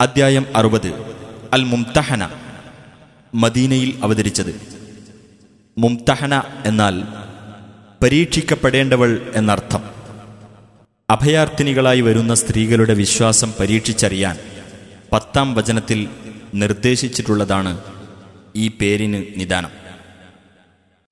അദ്ധ്യായം അറുപത്. അൽ മുംതഹന മദീനയിൽ അവതരിച്ചത്. മുംതഹന എന്നാൽ പരീക്ഷിക്കപ്പെടേണ്ടവൾ എന്നർത്ഥം. അഭയാർത്ഥിനികളായി വരുന്ന സ്ത്രീകളുടെ വിശ്വാസം പരീക്ഷിച്ചറിയാൻ പത്താം വചനത്തിൽ നിർദ്ദേശിച്ചിട്ടുള്ളതാണ് ഈ പേരിന് നിദാനം.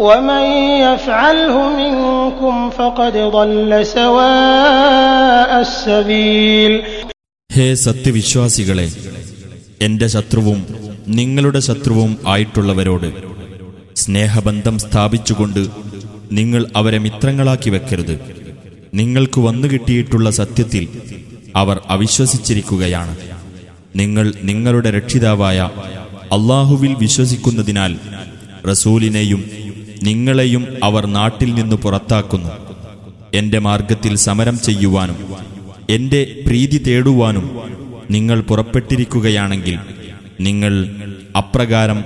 ومن يفعله منكم فقد ضل سواء السبيل ഹേ സത്യവിശ്വാസികളെ എന്റെ ശത്രുവും നിങ്ങളുടെ ശത്രുവും ആയിട്ടുള്ളവരോട് സ്നേഹബന്ധം സ്ഥാപിച്ചുകൊണ്ട് നിങ്ങൾ അവരെ മിത്രങ്ങളാക്കി വെക്കരുത് നിങ്ങൾക്ക് വന്നു കിട്ടിയിട്ടുള്ള സത്യത്തിൽ അവർ അവിശ്വസിച്ചിരിക്കുകയാണ് നിങ്ങൾ നിങ്ങളുടെ രക്ഷിതാവായ അള്ളാഹുവിൽ വിശ്വസിക്കുന്നതിനാൽ റസൂലിനെയും നിങ്ങളെയും അവർ നാട്ടിൽ നിന്ന് പുറത്താക്കുന്നു. എന്റെ മാർഗത്തിൽ സമരം ചെയ്യുവാനും എന്റെ പ്രീതി തേടുവാനും നിങ്ങൾ പുറപ്പെട്ടിരിക്കുകയാണെങ്കിൽ നിങ്ങൾ അപ്രകാരം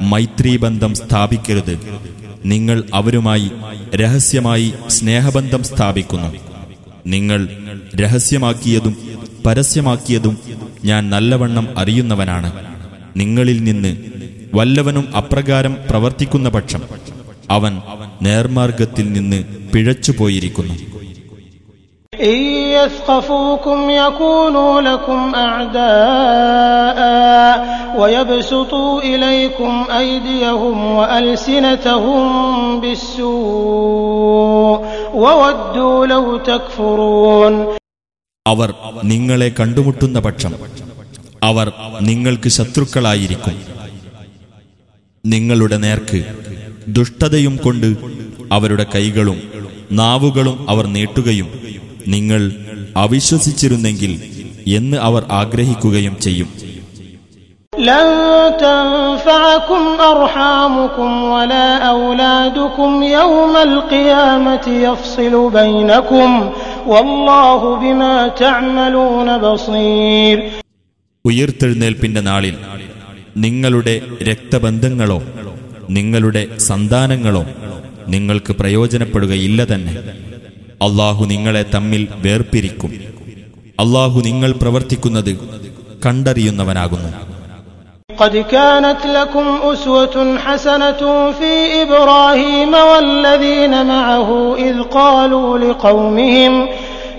മൈത്രീബന്ധം സ്ഥാപിക്കരുത്. നിങ്ങൾ അവരുമായി രഹസ്യമായി സ്നേഹബന്ധം സ്ഥാപിക്കുന്നു. നിങ്ങൾ രഹസ്യമാക്കിയതും പരസ്യമാക്കിയതും ഞാൻ നല്ലവണ്ണം അറിയുന്നവനാണ്. നിങ്ങളിൽ നിന്ന് വല്ലവനും അപ്രകാരം പ്രവർത്തിക്കുന്ന പക്ഷം അവൻ നേർമാർഗത്തിൽ നിന്ന് പിഴച്ചുപോയിരിക്കുന്നു إن يثقفوكم يكونوا لكم أعداء ويبسطوا إليكم أيديهم وألسنتهم بالسوء وودوا لو تكفرون അവർ നിങ്ങളെ കണ്ടുമുട്ടുന്ന പക്ഷം അവർ നിങ്ങൾക്ക് ശത്രുക്കളായിരിക്കും നിങ്ങളുടെ നേർക്ക് ദുഷ്ടതയും കൊണ്ട് അവരുടെ കൈകളും നാവുകളും അവർ നീട്ടുകയും നിങ്ങൾ അവിശ്വസിച്ചിരുന്നെങ്കിൽ എന്ന് അവർ ആഗ്രഹിക്കുകയും ചെയ്യും. ഉയർത്തെഴുന്നേൽപ്പിന്റെ നാളിൽ നിങ്ങളുടെ രക്തബന്ധങ്ങളോ നിങ്ങളുടെ സന്താനങ്ങളോ നിങ്ങൾക്ക് പ്രയോജനപ്പെടുകയില്ല തന്നെ അള്ളാഹു നിങ്ങളെ തമ്മിൽ വേർപിരിക്കും അള്ളാഹു നിങ്ങൾ പ്രവർത്തിക്കുന്നത് കണ്ടറിയുന്നവനാകുന്നു قد كانت لكم أسوة حسنة في إبراهيم والذين معه إذ قالوا لقومهم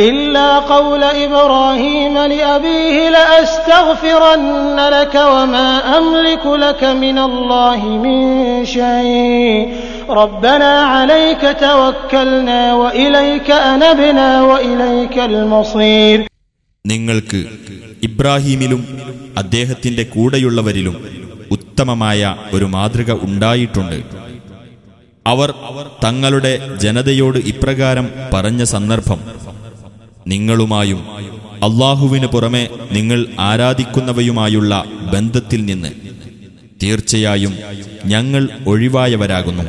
إلا قول إبراهيم لأبيه لأستغفرن لك وما أملك لك من الله من شيء ربنا عليك توكلنا وإليك أنبنا وإليك المصير നിങ്ങൾക്ക് ഇബ്രാഹീമിലും അദ്ദേഹത്തിന്റെ കൂടെയുള്ളവരിലും ഉത്തമമായ ഒരു മാതൃക ഉണ്ടായിട്ടുണ്ട് അവർ തങ്ങളുടെ ജനതയോട് ഇപ്രകാരം പറഞ്ഞ സന്ദർഭം നിങ്ങളുമായും അള്ളാഹുവിന് പുറമെ നിങ്ങൾ ആരാധിക്കുന്നവയുമായുള്ള ബന്ധത്തിൽ നിന്ന് തീർച്ചയായും ഞങ്ങൾ ഒഴിവായവരാകുന്നു.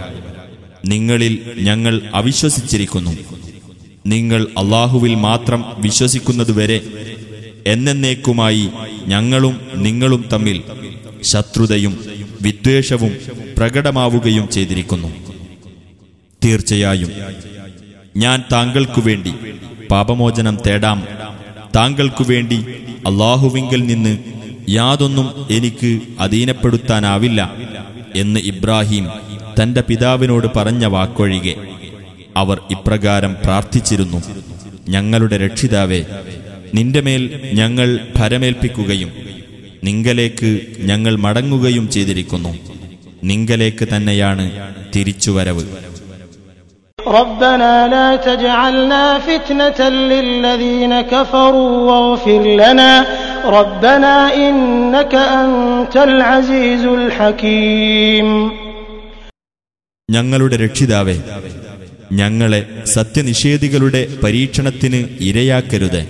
നിങ്ങളിൽ ഞങ്ങൾ അവിശ്വസിച്ചിരിക്കുന്നു. നിങ്ങൾ അള്ളാഹുവിൽ മാത്രം വിശ്വസിക്കുന്നതുവരെ എന്നേക്കുമായി ഞങ്ങളും നിങ്ങളും തമ്മിൽ ശത്രുതയും വിദ്വേഷവും പ്രകടമാവുകയും ചെയ്തിരിക്കുന്നു. തീർച്ചയായും ഞാൻ താങ്കൾക്കു വേണ്ടി പാപമോചനം തേടാം. താങ്കൾക്കു വേണ്ടി അള്ളാഹുവിങ്കിൽ നിന്ന് യാതൊന്നും എനിക്ക് അധീനപ്പെടുത്താനാവില്ല എന്ന് ഇബ്രാഹിം തന്റെ പിതാവിനോട് പറഞ്ഞ വാക്കൊഴികെ അവർ ഇപ്രകാരം പ്രാർത്ഥിച്ചിരുന്നു. ഞങ്ങളുടെ രക്ഷിതാവേ നിന്റെ മേൽ ഞങ്ങൾ ഭരമേൽപ്പിക്കുകയും നിങ്കലേക്ക് ഞങ്ങൾ മടങ്ങുകയും ചെയ്തിരിക്കുന്നു. നിങ്കലേക്ക് തന്നെയാണ് തിരിച്ചുവരവ്. ربنا لا تجعلنا فتنة للذين كفروا واغفر لنا ربنا إنك أنت العزيز الحكيم ഞങ്ങളുടെ രക്ഷിതാവേ ഞങ്ങളെ സത്യനിഷേധികളുടെ പരീക്ഷണത്തിന് ഇരയാക്കരുത്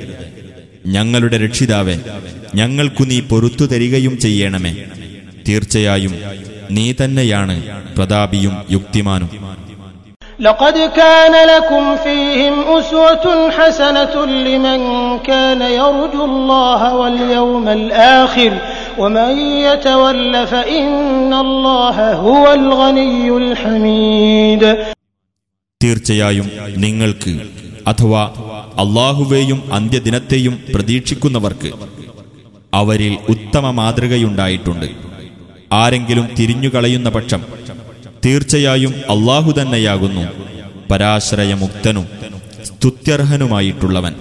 ഞങ്ങളുടെ രക്ഷിതാവേ ഞങ്ങൾക്കു നീ പൊറത്തു തരികയും ചെയ്യണമേ തീർച്ചയായും നീ തന്നെയാണ് പ്രതാപിയും യുക്തിമാനും لقد كان لكم فيهم أسوة حسنة لمن كان يرجو الله واليوم الآخر ومن يتول فإن الله هو الغني الحميد തീർച്ചയായും നിങ്ങൾക്ക് അഥവാ അള്ളാഹുവേയും അന്ത്യദിനത്തെയും പ്രതീക്ഷിക്കുന്നവർക്ക് അവരിൽ ഉത്തമ മാതൃകയുണ്ടായിട്ടുണ്ട് ആരെങ്കിലും തിരിഞ്ഞുകളയുന്ന പക്ഷം തീർച്ചയായും അള്ളാഹു തന്നെയാകുന്നു പരാശ്രയമുക്തനും സ്തുത്യർഹനുമായിട്ടുള്ളവൻ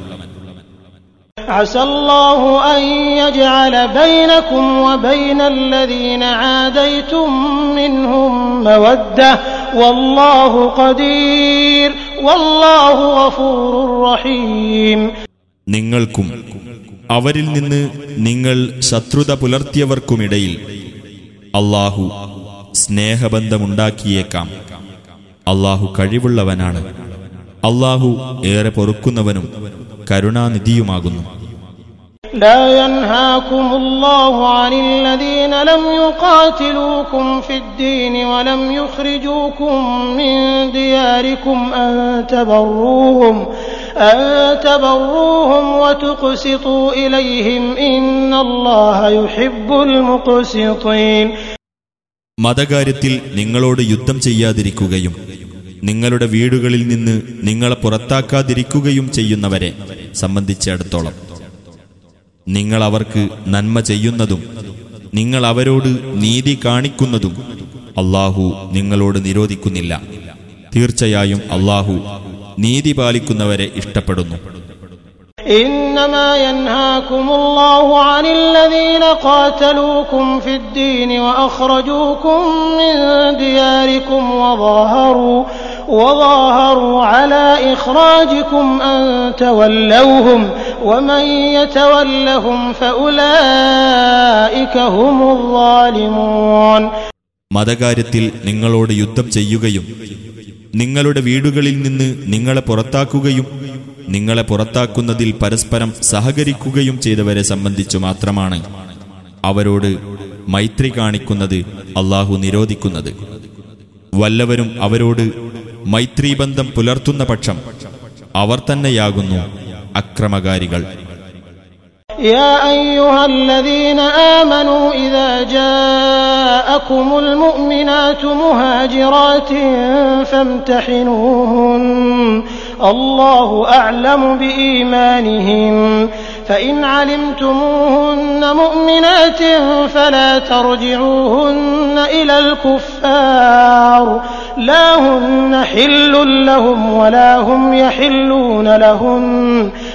عسى الله أن يجعل بينكم وبين الذين عاديتم منهم مودة والله قدير والله غفور رحيم നിങ്ങൾക്കും അവരിൽ നിന്ന് നിങ്ങൾ ശത്രുത പുലർത്തിയവർക്കുമിടയിൽ അള്ളാഹു സ്നേഹബന്ധമുണ്ടാക്കിയേക്കാം അള്ളാഹു കഴിവുള്ളവനാണ് അള്ളാഹു ഏറെ പൊറുക്കുന്നവനും കരുണാനിധിയുമാകുന്നു لا ينهاكم الله عن الذين لم يقاتلوكم في الدين ولم يخرجوكم من دياركم أن تبروهم أن تبروهم وتقسطوا إليهم إن الله يحب المقسطين മതകാര്യത്തിൽ നിങ്ങളോട് യുദ്ധം ചെയ്യാതിരിക്കുകയും നിങ്ങളുടെ വീടുകളിൽ നിന്ന് നിങ്ങളെ പുറത്താക്കാതിരിക്കുകയും ചെയ്യുന്നവരെ സംബന്ധിച്ചിടത്തോളം. നിങ്ങൾ അവർക്ക് നന്മ ചെയ്യുന്നതും നിങ്ങൾ അവരോട് നീതി കാണിക്കുന്നതും അള്ളാഹു നിങ്ങളോട് നിരോധിക്കുന്നില്ല. തീർച്ചയായും അള്ളാഹു നീതി പാലിക്കുന്നവരെ ഇഷ്ടപ്പെടുന്നു. إنما ينهاكم الله عن الذين قاتلوكم في الدين وأخرجوكم من دياركم وظاهروا وظاهروا على إخراجكم أن تولوهم ومن يتولهم فأولئك هم الظالمون മതകാര്യത്തിൽ നിങ്ങളോട് യുദ്ധം ചെയ്യുകയും നിങ്ങളുടെ വീടുകളിൽ നിന്ന് നിങ്ങളെ പുറത്താക്കുകയും നിങ്ങളെ പുറത്താക്കുന്നതിൽ പരസ്പരം സഹകരിക്കുകയും ചെയ്തവരെ സംബന്ധിച്ചു മാത്രമാണ് അവരോട് മൈത്രി കാണിക്കുന്നത് അള്ളാഹു നിരോധിക്കുന്നത് വല്ലവരും അവരോട് മൈത്രീബന്ധം പുലർത്തുന്ന പക്ഷം അവർ തന്നെയാകുന്നു അക്രമകാരികൾ يا أيها الذين آمنوا إذا جاءكم المؤمنات مهاجرات فامتحنوهن الله أعلم بإيمانهن فإن علمتموهن مؤمنات فلا ترجعوهن إلى الكفار. لا هن حل لهم ولا هم يحلون لهن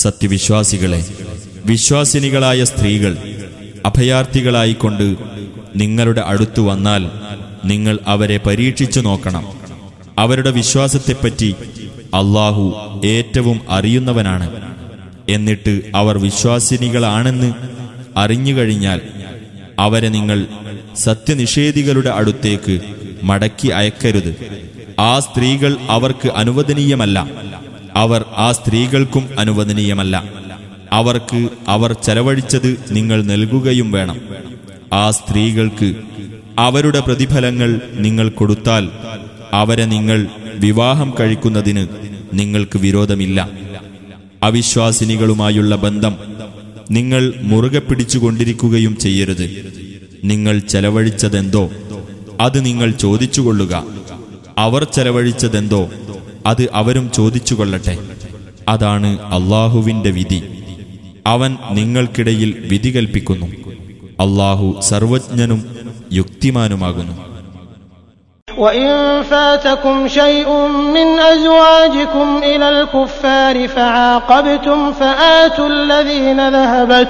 സത്യവിശ്വാസികളെ വിശ്വാസിനികളായ സ്ത്രീകൾ അഭയാർത്ഥികളായിക്കൊണ്ട് നിങ്ങളുടെ അടുത്തു വന്നാൽ നിങ്ങൾ അവരെ പരീക്ഷിച്ചു നോക്കണം. അവരുടെ വിശ്വാസത്തെപ്പറ്റി അള്ളാഹു ഏറ്റവും അറിയുന്നവനാണ്. എന്നിട്ട് അവർ വിശ്വാസിനികളാണെന്ന് അറിഞ്ഞുകഴിഞ്ഞാൽ അവരെ നിങ്ങൾ സത്യനിഷേധികളുടെ അടുത്തേക്ക് മടക്കി അയക്കരുത്. ആ സ്ത്രീകൾ അവർക്ക് അനുവദനീയമല്ല. അവർ ആ സ്ത്രീകൾക്കും അനുവദനീയമല്ല. അവർക്ക് അവർ ചെലവഴിച്ചത് നിങ്ങൾ നൽകുകയും വേണം. ആ സ്ത്രീകൾക്ക് അവരുടെ പ്രതിഫലങ്ങൾ നിങ്ങൾ കൊടുത്താൽ അവരെ നിങ്ങൾ വിവാഹം കഴിക്കുന്നതിന് നിങ്ങൾക്ക് വിരോധമില്ല. അവിശ്വാസിനികളുമായുള്ള ബന്ധം നിങ്ങൾ മുറുകെ പിടിച്ചുകൊണ്ടിരിക്കുകയും ചെയ്യരുത്. നിങ്ങൾ ചെലവഴിച്ചതെന്തോ അത് നിങ്ങൾ ചോദിച്ചുകൊള്ളുക. അവർ ചെലവഴിച്ചതെന്തോ അത് അവരും ചോദിച്ചുകൊള്ളട്ടെ അതാണ് അള്ളാഹുവിന്റെ വിധി അവൻ നിങ്ങൾക്കിടയിൽ വിധി കൽപ്പിക്കുന്നു അള്ളാഹു സർവജ്ഞനും യുക്തിമാനുമാകുന്നു وإن فاتكم شيء من أزواجكم إلى الكفار فعاقبتم فآتوا الذين ذهبت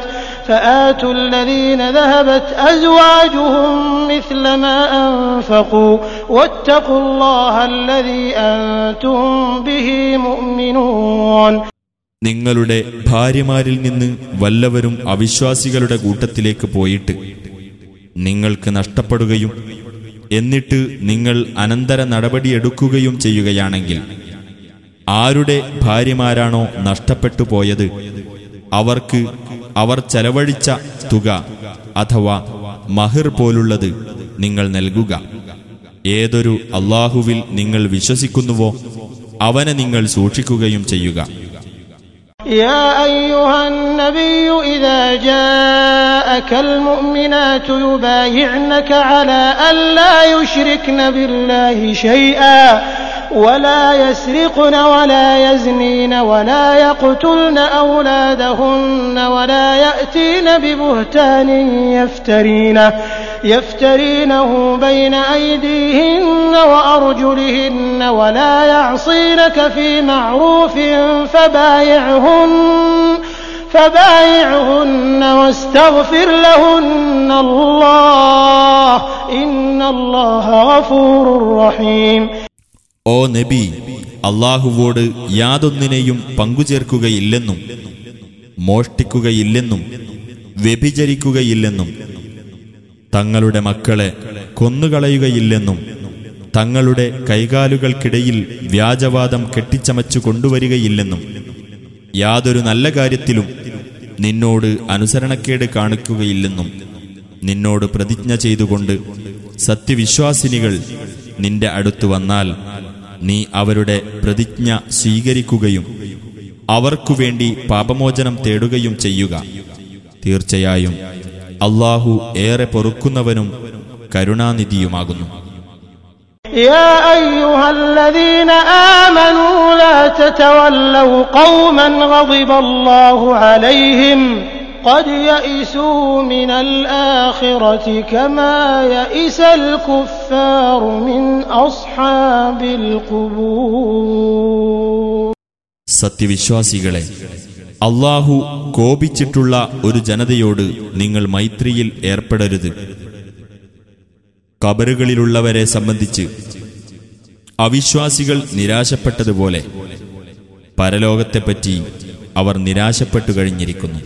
فآتوا الذين ذهبت أزواجهم مثل ما أنفقوا واتقوا الله الذي أنتم به مؤمنون നിങ്ങളുടെ ഭാര്യമാരിൽ നിന്ന് വല്ലവരും അവിശ്വാസികളുടെ കൂട്ടത്തിലേക്ക് പോയിട്ട് നിങ്ങൾക്ക് നഷ്ടപ്പെടുകയും എന്നിട്ട് നിങ്ങൾ അനന്തര നടപടിയെടുക്കുകയും ചെയ്യുകയാണെങ്കിൽ ആരുടെ ഭാര്യമാരാണോ നഷ്ടപ്പെട്ടു പോയത് അവർക്ക് അവർ ചെലവഴിച്ച തുക അഥവാ മഹിർ പോലുള്ളത് നിങ്ങൾ നൽകുക ഏതൊരു അള്ളാഹുവിൽ നിങ്ങൾ വിശ്വസിക്കുന്നുവോ അവനെ നിങ്ങൾ സൂക്ഷിക്കുകയും ചെയ്യുക يا أيها النبي إذا جاءك المؤمنات يبايعنك على أن لا يشركن بالله شيئا ولا يسرقن ولا يزنين ولا يقتلن أولادهن ولا يأتين ببهتان يفترينه يفترينه بين أيديهن وأرجلهن ولا يعصينك في معروف فبايعهن فبايعهن واستغفر لهن الله إن الله غفور رحيم ഓ നബി അള്ളാഹുവോട് യാതൊന്നിനെയും പങ്കുചേർക്കുകയില്ലെന്നും മോഷ്ടിക്കുകയില്ലെന്നും വ്യഭിചരിക്കുകയില്ലെന്നും തങ്ങളുടെ മക്കളെ കൊന്നുകളയുകയില്ലെന്നും തങ്ങളുടെ കൈകാലുകൾക്കിടയിൽ വ്യാജവാദം കെട്ടിച്ചമച്ചു കൊണ്ടുവരികയില്ലെന്നും യാതൊരു നല്ല കാര്യത്തിലും നിന്നോട് അനുസരണക്കേട് കാണിക്കുകയില്ലെന്നും നിന്നോട് പ്രതിജ്ഞ ചെയ്തുകൊണ്ട് സത്യവിശ്വാസിനികൾ നിന്റെ അടുത്തു വന്നാൽ നീ അവരുടെ പ്രതിജ്ഞ സ്വീകരിക്കുകയും അവർക്കുവേണ്ടി പാപമോചനം തേടുകയും ചെയ്യുക തീർച്ചയായും അള്ളാഹു ഏറെ പൊറുക്കുന്നവനും കരുണാനിധിയുമാകുന്നു يا أيها الذين آمنوا لا تتولوا قوما غضب الله عليهم قد يئسوا من الآخرة كما يئس الكفار من أصحاب القبور സത്യവിശ്വാസികളെ അള്ളാഹു കോപിച്ചിട്ടുള്ള ഒരു ജനതയോട് നിങ്ങൾ മൈത്രിയിൽ ഏർപ്പെടരുത് കബറുകളിലുള്ളവരെ സംബന്ധിച്ച് അവിശ്വാസികൾ നിരാശപ്പെട്ടതുപോലെ പരലോകത്തെപ്പറ്റി അവർ നിരാശപ്പെട്ടു കഴിഞ്ഞിരിക്കുന്നു